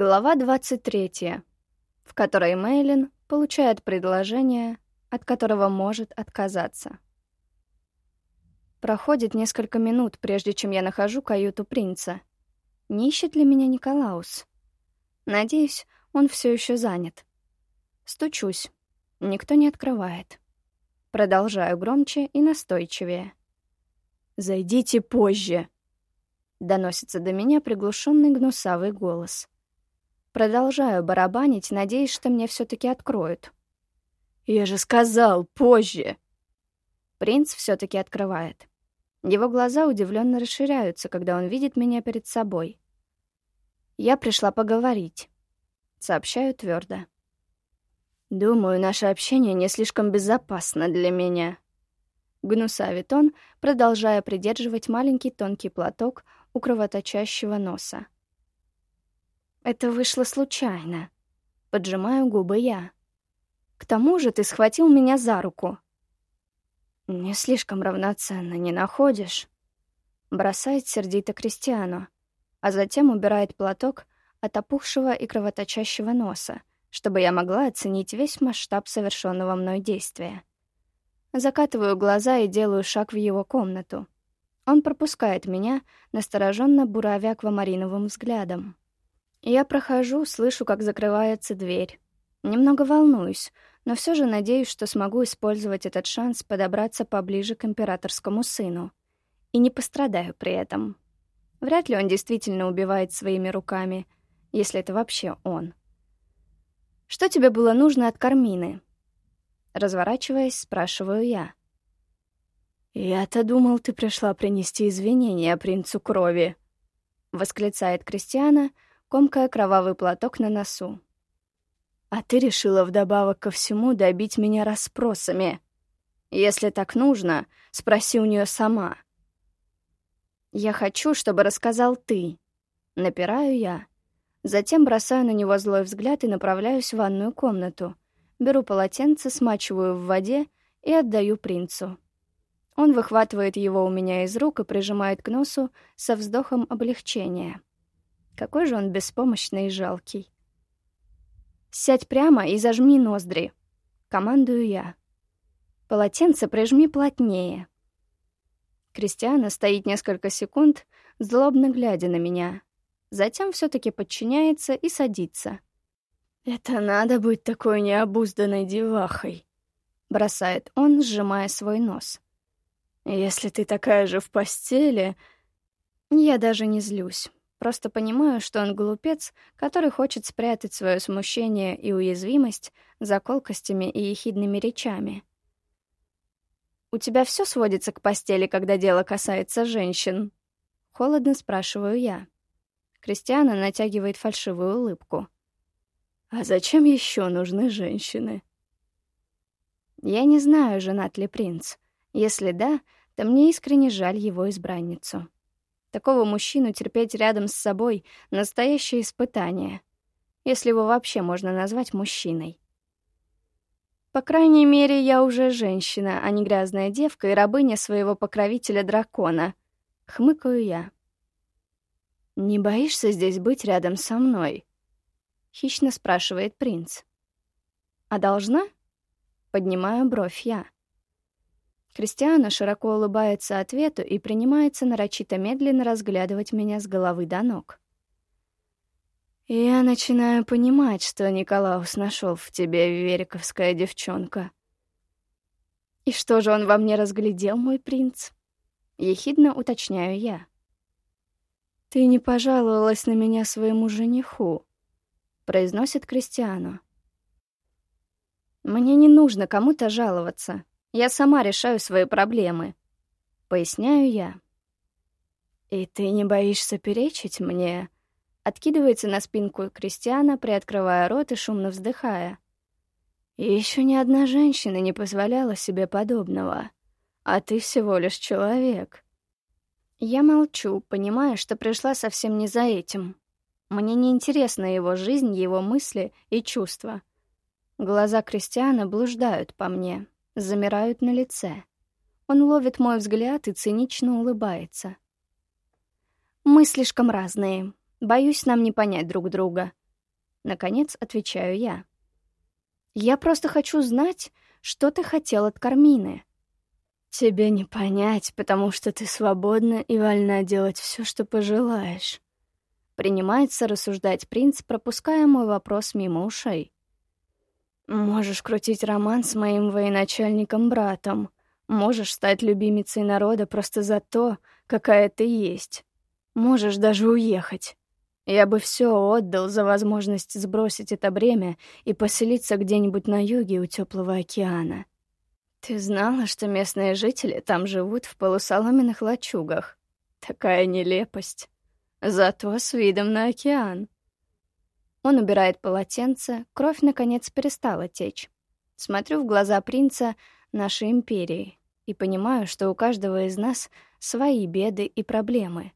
Глава 23, в которой Мейлин получает предложение, от которого может отказаться. Проходит несколько минут, прежде чем я нахожу каюту принца. Не ищет ли меня Николаус? Надеюсь, он все еще занят. Стучусь. Никто не открывает. Продолжаю громче и настойчивее. «Зайдите позже!» Доносится до меня приглушенный гнусавый голос. Продолжаю барабанить, надеясь, что мне все таки откроют. «Я же сказал, позже!» Принц все таки открывает. Его глаза удивленно расширяются, когда он видит меня перед собой. «Я пришла поговорить», — сообщаю твердо. «Думаю, наше общение не слишком безопасно для меня», — гнусавит он, продолжая придерживать маленький тонкий платок у кровоточащего носа. Это вышло случайно. Поджимаю губы я. К тому же ты схватил меня за руку. Не слишком равноценно, не находишь? Бросает сердито Кристиану, а затем убирает платок от опухшего и кровоточащего носа, чтобы я могла оценить весь масштаб совершенного мной действия. Закатываю глаза и делаю шаг в его комнату. Он пропускает меня, настороженно буравя аквамариновым взглядом. Я прохожу, слышу, как закрывается дверь. Немного волнуюсь, но все же надеюсь, что смогу использовать этот шанс подобраться поближе к императорскому сыну. И не пострадаю при этом. Вряд ли он действительно убивает своими руками, если это вообще он. «Что тебе было нужно от Кармины?» Разворачиваясь, спрашиваю я. «Я-то думал, ты пришла принести извинения принцу крови», — восклицает Кристиана — комкая кровавый платок на носу. «А ты решила вдобавок ко всему добить меня расспросами. Если так нужно, спроси у нее сама». «Я хочу, чтобы рассказал ты». Напираю я. Затем бросаю на него злой взгляд и направляюсь в ванную комнату. Беру полотенце, смачиваю в воде и отдаю принцу. Он выхватывает его у меня из рук и прижимает к носу со вздохом облегчения. Какой же он беспомощный и жалкий. «Сядь прямо и зажми ноздри», — командую я. «Полотенце прижми плотнее». Кристиана стоит несколько секунд, злобно глядя на меня. Затем все таки подчиняется и садится. «Это надо быть такой необузданной девахой», — бросает он, сжимая свой нос. «Если ты такая же в постели...» Я даже не злюсь. Просто понимаю, что он глупец, который хочет спрятать свое смущение и уязвимость за колкостями и ехидными речами. «У тебя все сводится к постели, когда дело касается женщин?» Холодно спрашиваю я. Кристиана натягивает фальшивую улыбку. «А зачем еще нужны женщины?» Я не знаю, женат ли принц. Если да, то мне искренне жаль его избранницу. Такого мужчину терпеть рядом с собой — настоящее испытание, если его вообще можно назвать мужчиной. По крайней мере, я уже женщина, а не грязная девка и рабыня своего покровителя-дракона. Хмыкаю я. «Не боишься здесь быть рядом со мной?» — хищно спрашивает принц. «А должна?» — поднимаю бровь я. Кристиана широко улыбается ответу и принимается нарочито медленно разглядывать меня с головы до ног. «Я начинаю понимать, что Николаус нашел в тебе, вериковская девчонка». «И что же он во мне разглядел, мой принц?» Ехидно уточняю я. «Ты не пожаловалась на меня своему жениху», — произносит Кристиану. «Мне не нужно кому-то жаловаться. Я сама решаю свои проблемы. Поясняю я. «И ты не боишься перечить мне?» Откидывается на спинку Кристиана, приоткрывая рот и шумно вздыхая. Еще ни одна женщина не позволяла себе подобного. А ты всего лишь человек. Я молчу, понимая, что пришла совсем не за этим. Мне не интересна его жизнь, его мысли и чувства. Глаза Кристиана блуждают по мне, замирают на лице. Он ловит мой взгляд и цинично улыбается. «Мы слишком разные. Боюсь, нам не понять друг друга», Наконец отвечаю я. «Я просто хочу знать, что ты хотел от Кармины». «Тебе не понять, потому что ты свободна и вольна делать все, что пожелаешь». Принимается рассуждать принц, пропуская мой вопрос мимо ушей. «Можешь крутить роман с моим военачальником-братом. Можешь стать любимицей народа просто за то, какая ты есть. Можешь даже уехать. Я бы все отдал за возможность сбросить это бремя и поселиться где-нибудь на юге у теплого океана. Ты знала, что местные жители там живут в полусоломенных лачугах? Такая нелепость. Зато с видом на океан. Он убирает полотенце, кровь, наконец, перестала течь. Смотрю в глаза принца нашей империи и понимаю, что у каждого из нас свои беды и проблемы.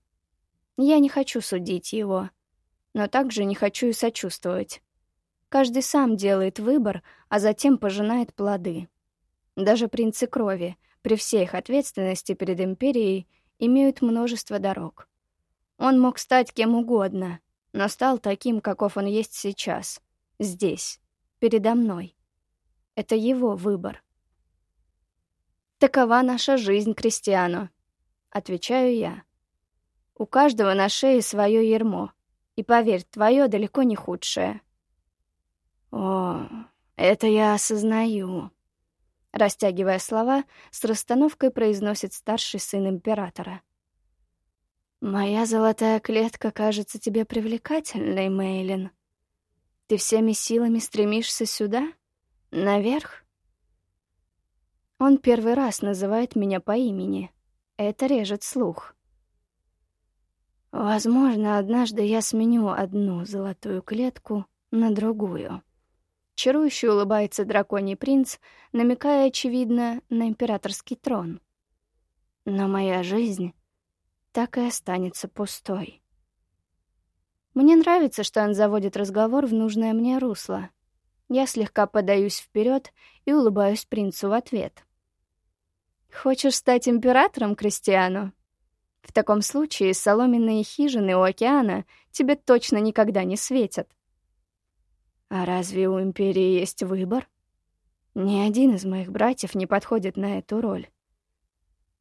Я не хочу судить его — но также не хочу и сочувствовать. Каждый сам делает выбор, а затем пожинает плоды. Даже принцы крови, при всей их ответственности перед Империей, имеют множество дорог. Он мог стать кем угодно, но стал таким, каков он есть сейчас, здесь, передо мной. Это его выбор. «Такова наша жизнь, Кристиану», — отвечаю я. «У каждого на шее свое ермо, и поверь, твое далеко не худшее. О, это я осознаю. Растягивая слова, с расстановкой произносит старший сын императора. «Моя золотая клетка кажется тебе привлекательной, Мейлин. Ты всеми силами стремишься сюда? Наверх?» Он первый раз называет меня по имени. Это режет слух. Возможно, однажды я сменю одну золотую клетку на другую. Чарующе улыбается драконий принц, намекая, очевидно, на императорский трон. Но моя жизнь так и останется пустой. Мне нравится, что он заводит разговор в нужное мне русло. Я слегка подаюсь вперед и улыбаюсь принцу в ответ. «Хочешь стать императором, Кристиану?» В таком случае соломенные хижины у океана тебе точно никогда не светят. А разве у Империи есть выбор? Ни один из моих братьев не подходит на эту роль.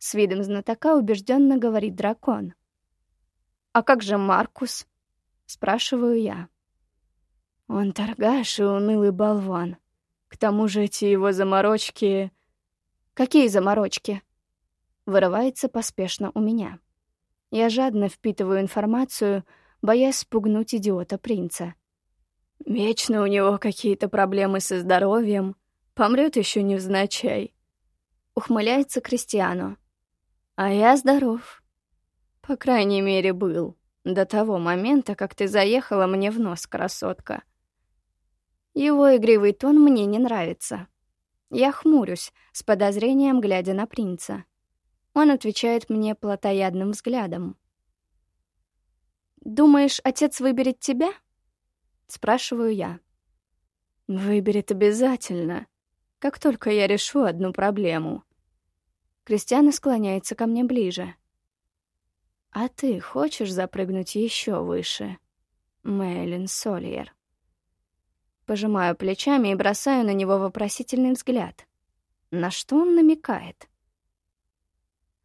С видом знатока убежденно говорит дракон. «А как же Маркус?» — спрашиваю я. Он торгаш и унылый болван. К тому же эти его заморочки... Какие заморочки? Вырывается поспешно у меня. Я жадно впитываю информацию, боясь спугнуть идиота-принца. Вечно у него какие-то проблемы со здоровьем. Помрет еще невзначай. Ухмыляется Кристиану. А я здоров. По крайней мере, был. До того момента, как ты заехала мне в нос, красотка. Его игривый тон мне не нравится. Я хмурюсь, с подозрением глядя на принца. Он отвечает мне плотоядным взглядом. «Думаешь, отец выберет тебя?» Спрашиваю я. «Выберет обязательно, как только я решу одну проблему». Кристиана склоняется ко мне ближе. «А ты хочешь запрыгнуть еще выше?» Мэйлин Сольер. Пожимаю плечами и бросаю на него вопросительный взгляд. На что он намекает?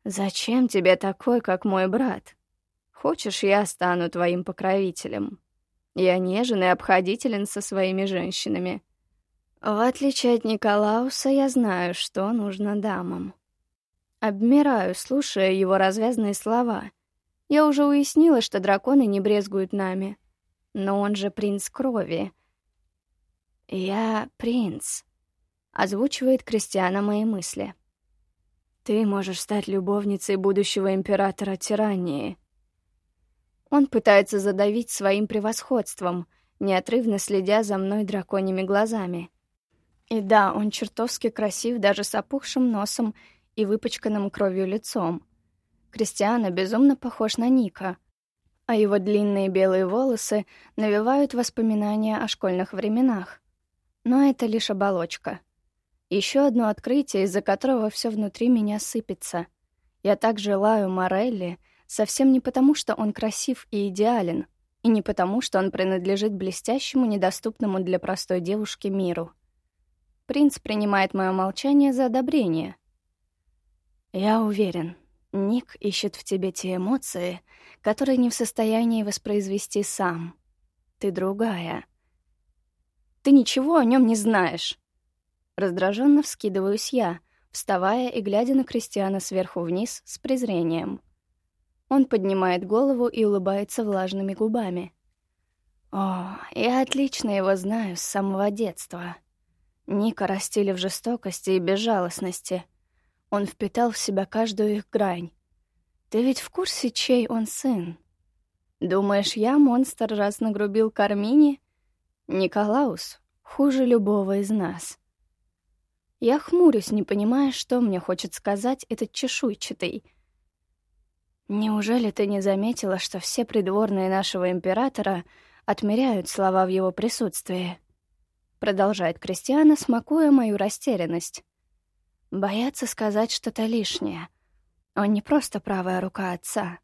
«Зачем тебе такой, как мой брат? Хочешь, я стану твоим покровителем? Я нежен и обходителен со своими женщинами. В отличие от Николауса, я знаю, что нужно дамам». Обмираю, слушая его развязные слова. Я уже уяснила, что драконы не брезгуют нами. Но он же принц крови. «Я принц», — озвучивает Кристиана мои мысли. Ты можешь стать любовницей будущего императора тирании. Он пытается задавить своим превосходством, неотрывно следя за мной драконьими глазами. И да, он чертовски красив даже с опухшим носом и выпачканным кровью лицом. Кристиана безумно похож на Ника, а его длинные белые волосы навевают воспоминания о школьных временах. Но это лишь оболочка — еще одно открытие, из-за которого все внутри меня сыпется. Я так желаю Морелли, совсем не потому, что он красив и идеален, И не потому, что он принадлежит блестящему, недоступному для простой девушки миру. Принц принимает мое молчание за одобрение. Я уверен, Ник ищет в тебе те эмоции, которые не в состоянии воспроизвести сам. Ты другая. Ты ничего о нем не знаешь. Раздраженно вскидываюсь я, вставая и глядя на Кристиана сверху вниз с презрением. Он поднимает голову и улыбается влажными губами. О, я отлично его знаю с самого детства. Ника растили в жестокости и безжалостности. Он впитал в себя каждую их грань. Ты ведь в курсе, чей он сын? Думаешь, я монстр, раз нагрубил Кармине? Николаус хуже любого из нас. Я хмурюсь, не понимая, что мне хочет сказать этот чешуйчатый — «Неужели ты не заметила, что все придворные нашего императора отмеряют слова в его присутствии?» Продолжает Кристиана, смакуя мою растерянность. Боятся сказать что-то лишнее. Он не просто правая рука отца.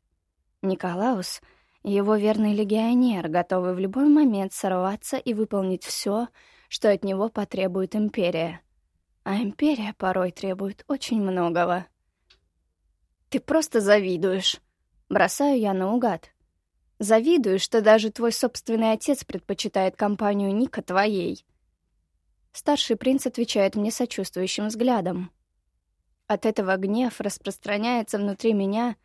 Николаус — его верный легионер, готовый в любой момент сорваться и выполнить все, что от него потребует империя. А империя порой требует очень многого. Ты просто завидуешь. Бросаю я наугад. Завидую, что даже твой собственный отец предпочитает компанию Ника твоей. Старший принц отвечает мне сочувствующим взглядом. От этого гнев распространяется внутри меня,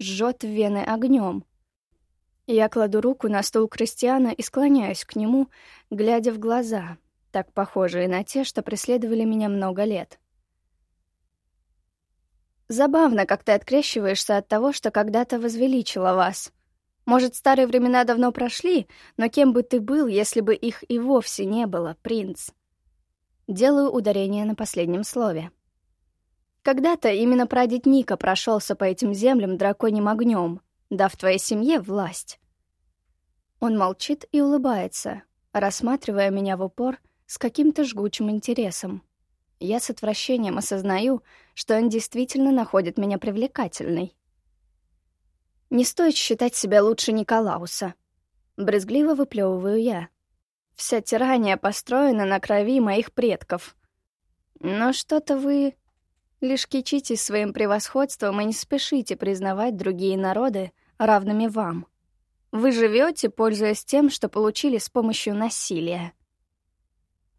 жжет вены огнем. Я кладу руку на стул Кристиана и склоняюсь к нему, глядя в глаза, так похожие на те, что преследовали меня много лет. Забавно, как ты открещиваешься от того, что когда-то возвеличило вас. Может, старые времена давно прошли, но кем бы ты был, если бы их и вовсе не было, принц? Делаю ударение на последнем слове. Когда-то именно прадед Ника прошелся по этим землям драконьим огнем, дав твоей семье власть. Он молчит и улыбается, рассматривая меня в упор с каким-то жгучим интересом. Я с отвращением осознаю, что он действительно находит меня привлекательной. Не стоит считать себя лучше Николауса. Брезгливо выплевываю я. Вся тирания построена на крови моих предков. Но что-то вы лишь кичитесь своим превосходством и не спешите признавать другие народы равными вам. Вы живете, пользуясь тем, что получили с помощью насилия.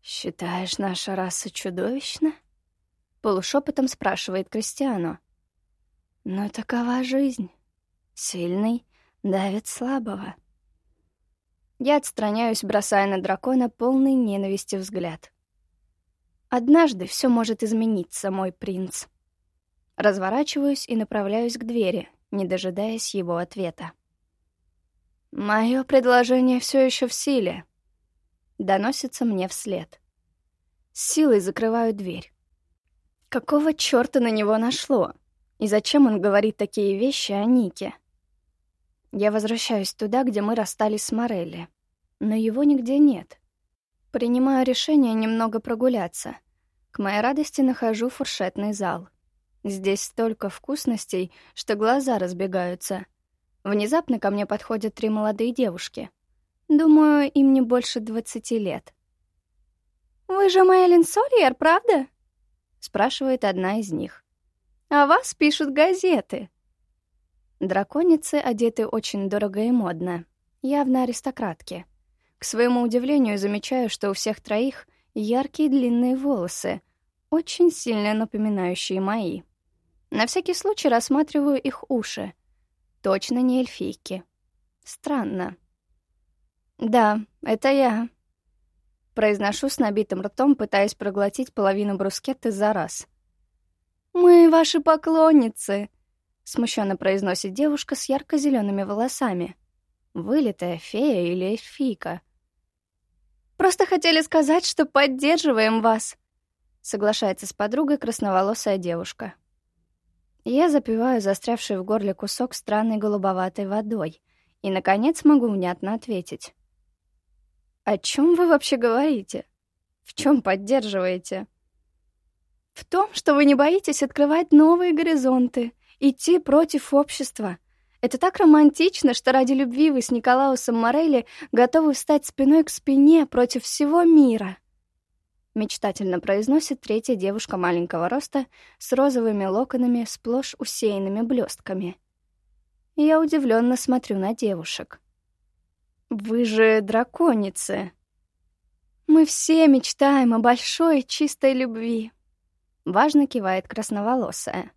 «Считаешь, наша раса чудовищна?» Полушепотом спрашивает Кристиану. «Но такова жизнь. Сильный давит слабого». Я отстраняюсь, бросая на дракона полный ненависти взгляд. «Однажды все может измениться, мой принц». Разворачиваюсь и направляюсь к двери, не дожидаясь его ответа. «Мое предложение все еще в силе», доносится мне вслед. С силой закрываю дверь. Какого чёрта на него нашло? И зачем он говорит такие вещи о Нике? Я возвращаюсь туда, где мы расстались с Морелли. Но его нигде нет. Принимаю решение немного прогуляться. К моей радости нахожу фуршетный зал. Здесь столько вкусностей, что глаза разбегаются. Внезапно ко мне подходят три молодые девушки. Думаю, им не больше двадцати лет. «Вы же Мэйлин Сольер, правда?» — спрашивает одна из них. «А вас пишут газеты». Драконицы одеты очень дорого и модно, явно аристократки. К своему удивлению замечаю, что у всех троих яркие длинные волосы, очень сильно напоминающие мои. На всякий случай рассматриваю их уши. Точно не эльфийки. Странно. «Да, это я», — произношу с набитым ртом, пытаясь проглотить половину брускетты за раз. «Мы ваши поклонницы», — смущенно произносит девушка с ярко зелеными волосами. Вылитая фея или эльфийка. «Просто хотели сказать, что поддерживаем вас», — соглашается с подругой красноволосая девушка. Я запиваю застрявший в горле кусок странной голубоватой водой и, наконец, могу внятно ответить. О чем вы вообще говорите? В чем поддерживаете? В том, что вы не боитесь открывать новые горизонты, идти против общества. Это так романтично, что ради любви вы с Николаусом Морелли готовы встать спиной к спине против всего мира. Мечтательно произносит третья девушка маленького роста с розовыми локонами, сплошь усеянными блестками. Я удивленно смотрю на девушек. «Вы же драконицы!» «Мы все мечтаем о большой чистой любви», — важно кивает красноволосая.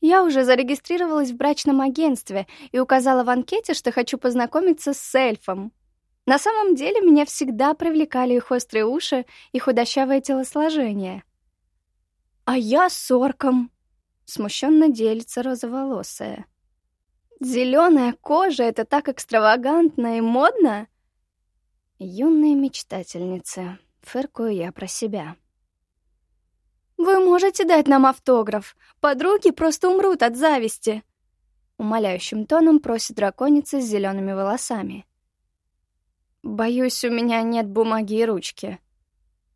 Я уже зарегистрировалась в брачном агентстве и указала в анкете, что хочу познакомиться с эльфом. На самом деле меня всегда привлекали их острые уши и худощавое телосложение. «А я с орком», — смущенно делится розоволосая. Зеленая кожа — это так экстравагантно и модно!» Юные мечтательницы, фыркую я про себя. «Вы можете дать нам автограф? Подруги просто умрут от зависти!» Умоляющим тоном просит драконица с зелеными волосами. «Боюсь, у меня нет бумаги и ручки».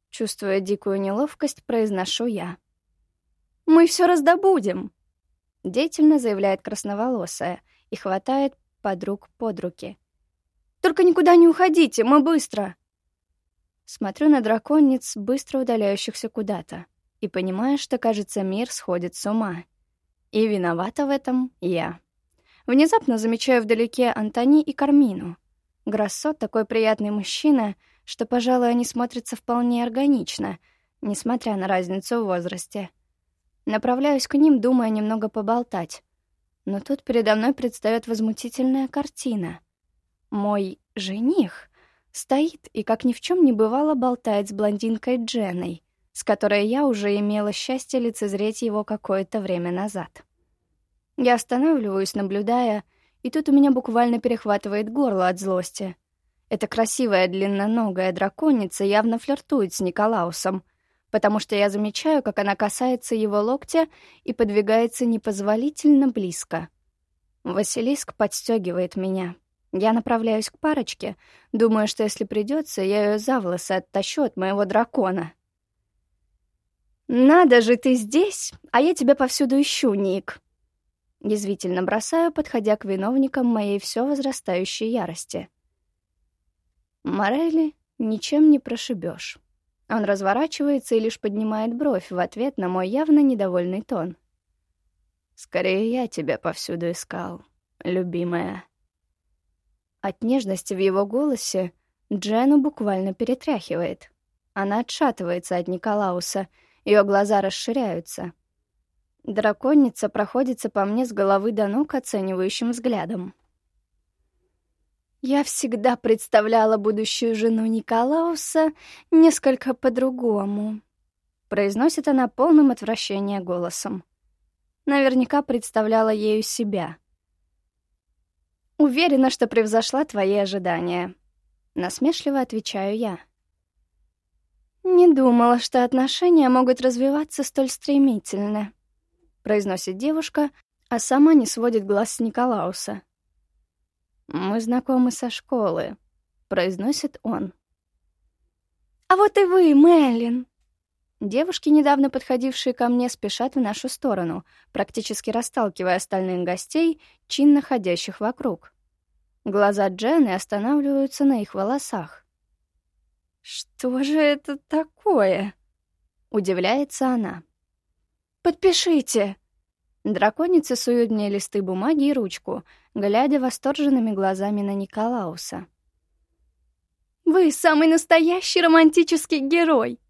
Чувствуя дикую неловкость, произношу я. «Мы все раздобудем», — деятельно заявляет красноволосая и хватает подруг под руки. «Только никуда не уходите, мы быстро!» Смотрю на драконниц, быстро удаляющихся куда-то и понимаю, что, кажется, мир сходит с ума. И виновата в этом я. Внезапно замечаю вдалеке Антони и Кармину. Грассо — такой приятный мужчина, что, пожалуй, они смотрятся вполне органично, несмотря на разницу в возрасте. Направляюсь к ним, думая немного поболтать. Но тут передо мной предстает возмутительная картина. Мой жених стоит и, как ни в чем не бывало, болтает с блондинкой Дженой с которой я уже имела счастье лицезреть его какое-то время назад. Я останавливаюсь, наблюдая, и тут у меня буквально перехватывает горло от злости. Эта красивая длинноногая драконица явно флиртует с Николаусом, потому что я замечаю, как она касается его локтя и подвигается непозволительно близко. Василиск подстегивает меня. Я направляюсь к парочке, думаю, что если придется, я ее за волосы оттащу от моего дракона. «Надо же, ты здесь, а я тебя повсюду ищу, Ник!» Язвительно бросаю, подходя к виновникам моей все возрастающей ярости. Морели ничем не прошибешь. Он разворачивается и лишь поднимает бровь в ответ на мой явно недовольный тон. «Скорее я тебя повсюду искал, любимая». От нежности в его голосе Джену буквально перетряхивает. Она отшатывается от Николауса — ее глаза расширяются. Драконица проходится по мне с головы до ног оценивающим взглядом. Я всегда представляла будущую жену Николауса несколько по-другому. Произносит она полным отвращения голосом. Наверняка представляла ею себя. Уверена, что превзошла твои ожидания. Насмешливо отвечаю я. «Не думала, что отношения могут развиваться столь стремительно», — произносит девушка, а сама не сводит глаз с Николауса. «Мы знакомы со школы», — произносит он. «А вот и вы, Мэллин!» Девушки, недавно подходившие ко мне, спешат в нашу сторону, практически расталкивая остальных гостей, чинно ходящих вокруг. Глаза Джены останавливаются на их волосах. «Что же это такое?» — удивляется она. «Подпишите!» Драконица сует мне листы бумаги и ручку, глядя восторженными глазами на Николауса. «Вы самый настоящий романтический герой!»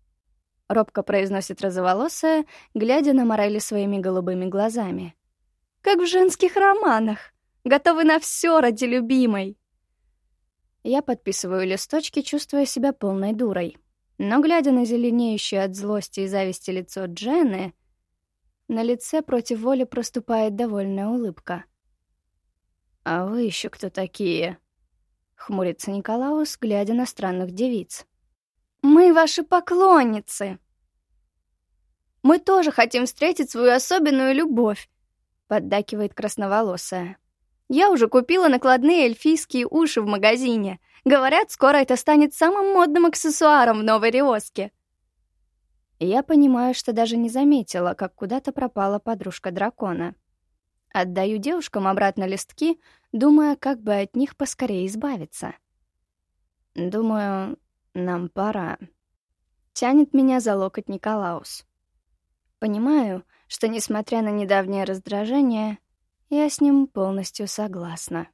Робко произносит розоволосая, глядя на Морели своими голубыми глазами. «Как в женских романах! Готовы на все ради любимой!» Я подписываю листочки, чувствуя себя полной дурой. Но, глядя на зеленеющее от злости и зависти лицо Джены, на лице против воли проступает довольная улыбка. «А вы еще кто такие?» — хмурится Николаус, глядя на странных девиц. «Мы ваши поклонницы!» «Мы тоже хотим встретить свою особенную любовь!» — поддакивает красноволосая. Я уже купила накладные эльфийские уши в магазине. Говорят, скоро это станет самым модным аксессуаром в Новой Риоске. Я понимаю, что даже не заметила, как куда-то пропала подружка дракона. Отдаю девушкам обратно листки, думая, как бы от них поскорее избавиться. Думаю, нам пора. Тянет меня за локоть Николаус. Понимаю, что, несмотря на недавнее раздражение, я с ним полностью согласна.